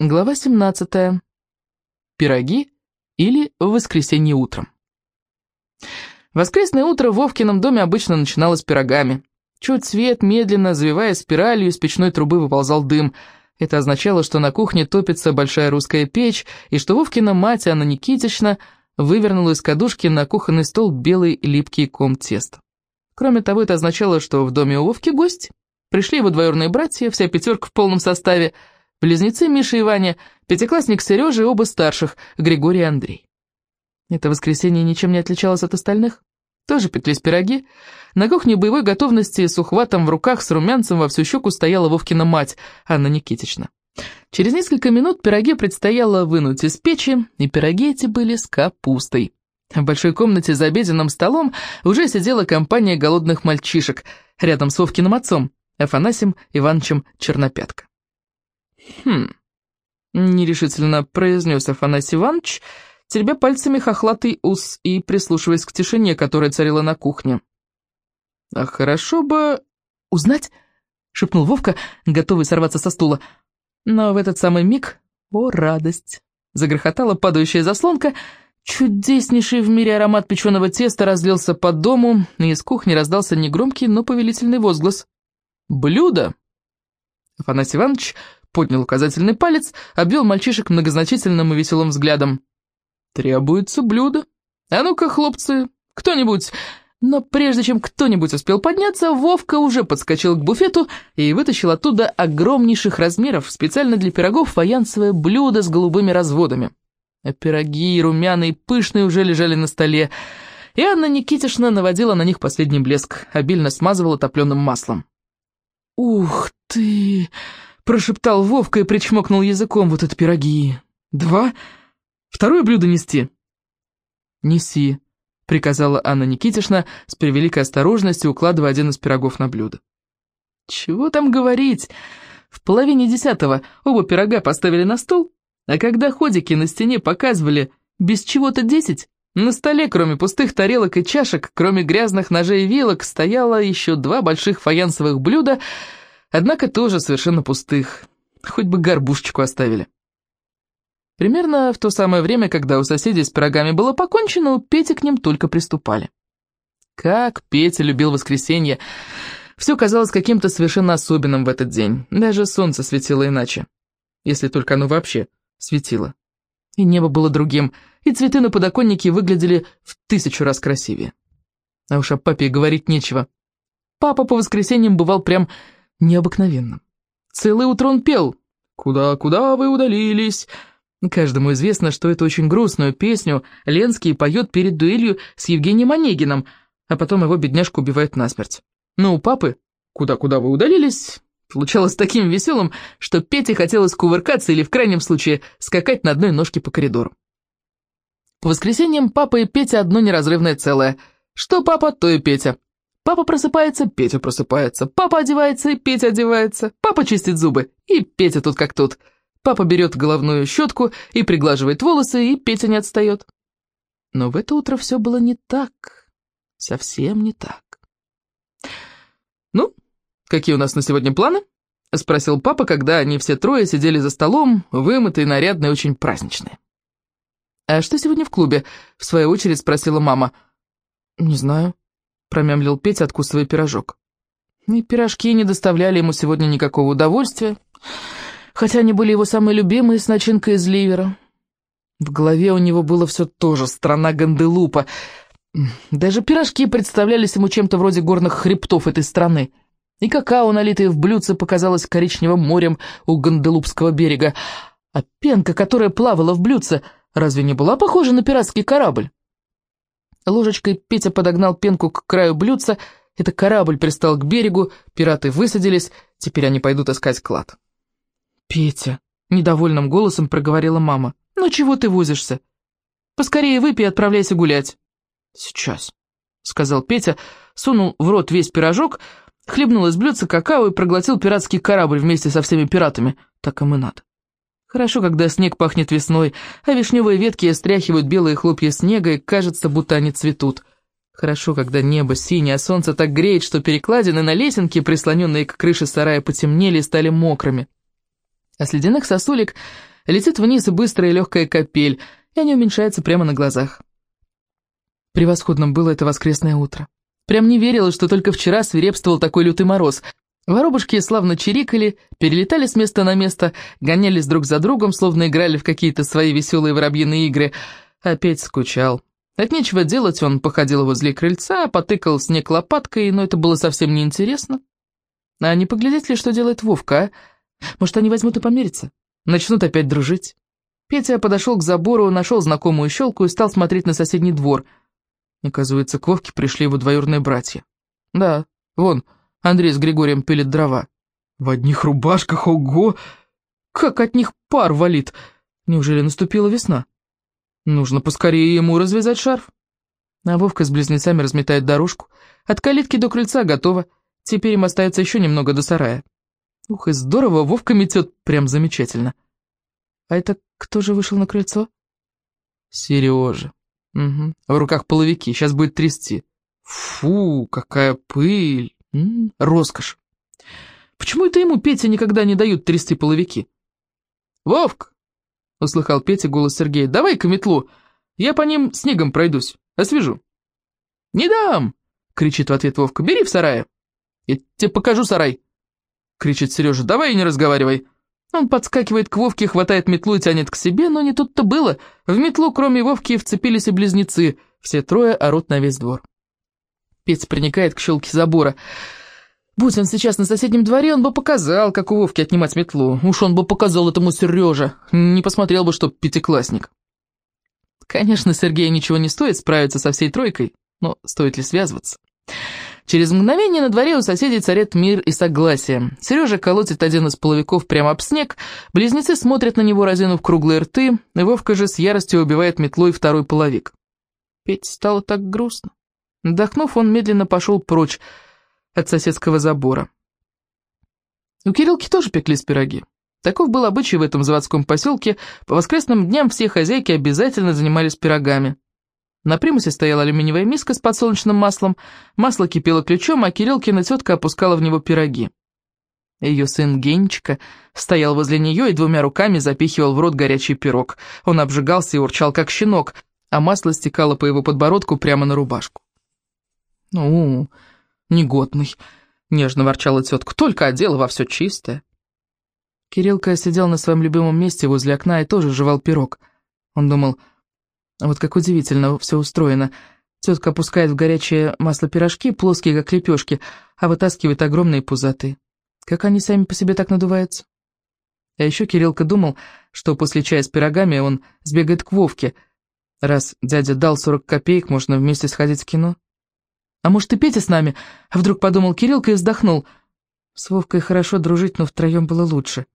Глава 17. Пироги или воскресенье утром. Воскресное утро в Вовкином доме обычно начиналось пирогами. Чуть свет, медленно, завивая спиралью, из печной трубы выползал дым. Это означало, что на кухне топится большая русская печь, и что Вовкина мать, Анна Никитична, вывернула из кадушки на кухонный стол белый липкий ком теста. Кроме того, это означало, что в доме у Вовки гость. Пришли его двоюродные братья, вся пятерка в полном составе – Близнецы Миша и Ваня, пятиклассник Сережа и оба старших, Григорий и Андрей. Это воскресенье ничем не отличалось от остальных. Тоже пеклись пироги. На кухне боевой готовности с ухватом в руках, с румянцем во всю щеку стояла Вовкина мать, Анна Никитична. Через несколько минут пироги предстояло вынуть из печи, и пироги эти были с капустой. В большой комнате за обеденным столом уже сидела компания голодных мальчишек, рядом с Вовкиным отцом, Афанасием Ивановичем Чернопятко. «Хм...» — нерешительно произнес Афанасий Иванович, теребя пальцами хохлатый ус и прислушиваясь к тишине, которая царила на кухне. «А хорошо бы...» «Узнать?» — шепнул Вовка, готовый сорваться со стула. Но в этот самый миг, о радость, загрохотала падающая заслонка, чудеснейший в мире аромат печеного теста разлился по дому, и из кухни раздался негромкий, но повелительный возглас. «Блюдо!» Афанасий Иванович поднял указательный палец, обвел мальчишек многозначительным и веселым взглядом. «Требуется блюдо. А ну-ка, хлопцы, кто-нибудь...» Но прежде чем кто-нибудь успел подняться, Вовка уже подскочил к буфету и вытащил оттуда огромнейших размеров, специально для пирогов, фаянсовое блюдо с голубыми разводами. А пироги, румяные, пышные, уже лежали на столе, и Анна Никитишна наводила на них последний блеск, обильно смазывала топленым маслом. «Ух ты!» Прошептал Вовка и причмокнул языком. Вот это пироги. Два? Второе блюдо нести? Неси, приказала Анна Никитишна с превеликой осторожностью, укладывая один из пирогов на блюдо. Чего там говорить? В половине десятого оба пирога поставили на стол, а когда ходики на стене показывали без чего-то десять, на столе, кроме пустых тарелок и чашек, кроме грязных ножей и вилок, стояло еще два больших фаянсовых блюда — Однако тоже совершенно пустых. Хоть бы горбушечку оставили. Примерно в то самое время, когда у соседей с пирогами было покончено, у Пети к ним только приступали. Как Петя любил воскресенье. Все казалось каким-то совершенно особенным в этот день. Даже солнце светило иначе. Если только оно вообще светило. И небо было другим, и цветы на подоконнике выглядели в тысячу раз красивее. А уж о папе говорить нечего. Папа по воскресеньям бывал прям необыкновенным. Целое утро он пел «Куда, куда вы удалились?» Каждому известно, что эту очень грустную песню Ленский поет перед дуэлью с Евгением Онегиным, а потом его бедняжку убивают насмерть. Но у папы «Куда-куда вы удалились?» получалось таким веселым, что Пете хотелось кувыркаться или, в крайнем случае, скакать на одной ножке по коридору. По воскресеньям папа и Петя одно неразрывное целое. Что папа, то и Петя. Папа просыпается, Петя просыпается. Папа одевается, и Петя одевается. Папа чистит зубы, и Петя тут как тут. Папа берет головную щетку и приглаживает волосы, и Петя не отстает. Но в это утро все было не так. Совсем не так. «Ну, какие у нас на сегодня планы?» — спросил папа, когда они все трое сидели за столом, вымытые, нарядные, очень праздничные. «А что сегодня в клубе?» — в свою очередь спросила мама. «Не знаю», промямлил Петя, откусывая пирожок. И пирожки не доставляли ему сегодня никакого удовольствия, хотя они были его самые любимые с начинкой из ливера. В голове у него было все то же, страна Ганделупа. Даже пирожки представлялись ему чем-то вроде горных хребтов этой страны. И какао, налитое в блюдце, показалось коричневым морем у Ганделупского берега. А пенка, которая плавала в блюдце, разве не была похожа на пиратский корабль? Ложечкой Петя подогнал пенку к краю блюдца, это корабль пристал к берегу, пираты высадились, теперь они пойдут искать клад. «Петя», — недовольным голосом проговорила мама, — «ну чего ты возишься? Поскорее выпей и отправляйся гулять». «Сейчас», — сказал Петя, сунул в рот весь пирожок, хлебнул из блюдца какао и проглотил пиратский корабль вместе со всеми пиратами. Так им и надо. Хорошо, когда снег пахнет весной, а вишневые ветки стряхивают белые хлопья снега, и кажется, будто они цветут. Хорошо, когда небо синее, а солнце так греет, что перекладины на лесенке, прислоненные к крыше сарая, потемнели и стали мокрыми. А с ледяных сосулек летит вниз быстрая легкая капель, и они уменьшаются прямо на глазах. Превосходным было это воскресное утро. Прям не верилось, что только вчера свирепствовал такой лютый мороз. Воробушки славно чирикали, перелетали с места на место, гонялись друг за другом, словно играли в какие-то свои веселые воробьиные игры. Опять скучал. От нечего делать он походил возле крыльца, потыкал снег лопаткой, но это было совсем неинтересно. А не поглядеть ли, что делает Вовка, а? Может, они возьмут и помирятся? Начнут опять дружить. Петя подошел к забору, нашел знакомую щелку и стал смотреть на соседний двор. Оказывается, к Вовке пришли его двоюродные братья. Да, вон, Андрей с Григорием пилит дрова. В одних рубашках, ого! Как от них пар валит! Неужели наступила весна? Нужно поскорее ему развязать шарф. А Вовка с близнецами разметает дорожку. От калитки до крыльца готово. Теперь им остается еще немного до сарая. Ух, и здорово, Вовка метет, прям замечательно. А это кто же вышел на крыльцо? Сережа. Угу. В руках половики, сейчас будет трясти. Фу, какая пыль. М -м, роскошь. Почему это ему Петя никогда не дают трясти половики? «Вовк!» — услыхал Петя голос Сергея. «Давай-ка метлу, я по ним снегом пройдусь, освежу». «Не дам!» — кричит в ответ Вовка. «Бери в сарае». «Я тебе покажу сарай!» — кричит Сережа. «Давай и не разговаривай». Он подскакивает к Вовке, хватает метлу и тянет к себе, но не тут-то было. В метлу, кроме Вовки, вцепились и близнецы. Все трое орут на весь двор. Петя приникает к щелке забора. Будь он сейчас на соседнем дворе, он бы показал, как у Вовки отнимать метлу. Уж он бы показал этому Сережа. Не посмотрел бы, что пятиклассник. Конечно, Сергею ничего не стоит справиться со всей тройкой, но стоит ли связываться? Через мгновение на дворе у соседей царит мир и согласие. Сережа колотит один из половиков прямо об снег, близнецы смотрят на него, разинув круглые рты, и Вовка же с яростью убивает метлой второй половик. Петь стало так грустно. Вдохнув, он медленно пошел прочь от соседского забора. У Кириллки тоже пеклись пироги. Таков был обычай в этом заводском поселке. По воскресным дням все хозяйки обязательно занимались пирогами. На примусе стояла алюминиевая миска с подсолнечным маслом, масло кипело ключом, а Кириллкина тетка опускала в него пироги. Ее сын Генечка стоял возле нее и двумя руками запихивал в рот горячий пирог. Он обжигался и урчал, как щенок, а масло стекало по его подбородку прямо на рубашку. «Ну, негодный», — нежно ворчала тетка, — «только одела во все чистое». Кириллка сидел на своем любимом месте возле окна и тоже жевал пирог. Он думал, вот как удивительно все устроено. Тетка опускает в горячее масло пирожки, плоские, как лепешки, а вытаскивает огромные пузатые. Как они сами по себе так надуваются? А еще Кириллка думал, что после чая с пирогами он сбегает к Вовке. Раз дядя дал 40 копеек, можно вместе сходить в кино. А может, и Петя с нами?» Вдруг подумал Кириллка и вздохнул. С Вовкой хорошо дружить, но втроем было лучше.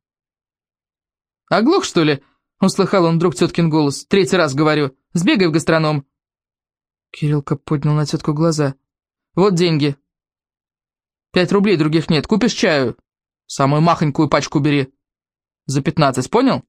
«Оглох, что ли?» — услыхал он вдруг теткин голос. «Третий раз говорю. Сбегай в гастроном». Кириллка поднял на тетку глаза. «Вот деньги. Пять рублей других нет. Купишь чаю? Самую махонькую пачку бери. За пятнадцать, понял?»